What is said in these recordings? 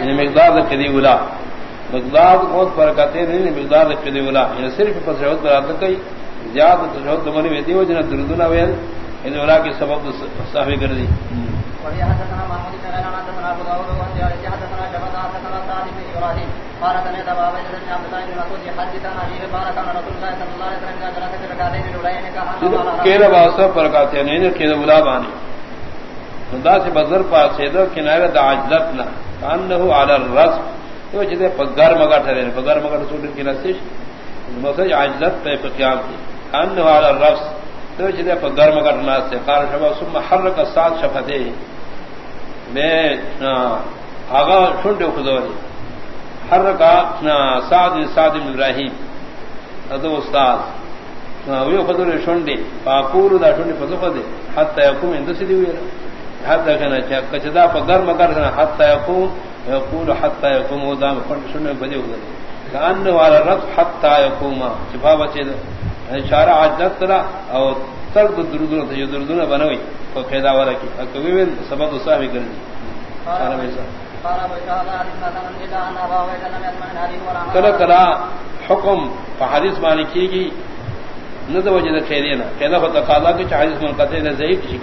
یعنی مقدار قدی اولا. مقدار بہت برکاتیں نہیں مقدار قدی اولا. یعنی صرف تشہد برات کئی زیادہ تشہد منی میں دیو جنا دردنا ویل ان اولا کی سبب صحابی کر دی۔ کیرا واسطہ پرکاتے نہیں کہ اولا بانی خدا سے بزر پاس سے دو کنارے دا عجلتنا کانہو علی الرس تو جدے پگار مگا ٹھرے پگار مگا سوٹر کی نسش مسج عجلت پہ قیام کی کانہو علی الرس تو جدے پگار مگا ٹھرنا سے قال شبا، ثم حرک الساد شفتے میں آغا شنڈے خدوری حرکا سعد سعد ابراہیم ادو استاد. ویو خدوری شنڈے پاپور دا شنڈے پدو خدے حتی یقوم اندسی دی ہوئی حد کنا چا کچدا پ گرم کر کنا حتا یقوم یقول حتا یقوم او دام پن سننے بدی ہو کان والا رب حتا یقوم شفا بچے اشارہ عجت ترا او تر دردن تے دردن بنوي تو قیدا والا کی۔ کوئی بھی سبب صاحب کرنی۔ سارا ویسا کلا کلا حکم حدیث مانی کی گی، نہ تو وجہ خیرینا قیدا ہوتا قاضا کہ حدیث من قطع ضعیف کسی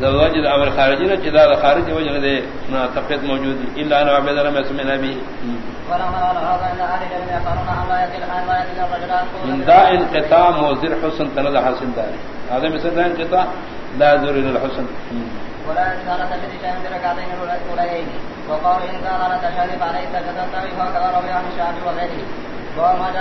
زواج امر خارجی نہ چدا خارج وجہ دے نہ تفیت موجود. الا ان عبد الله مسلم نبی من دا انقطاع موزر حسن تنظر حسن داری هذا مثل دا انقطاع لا الى الحسن. ولا يزال تجري شيئا بركعتين الاولين وقال ان كان لتشرف عليه سجدت فهو كما روي عن الشعبي وغيره.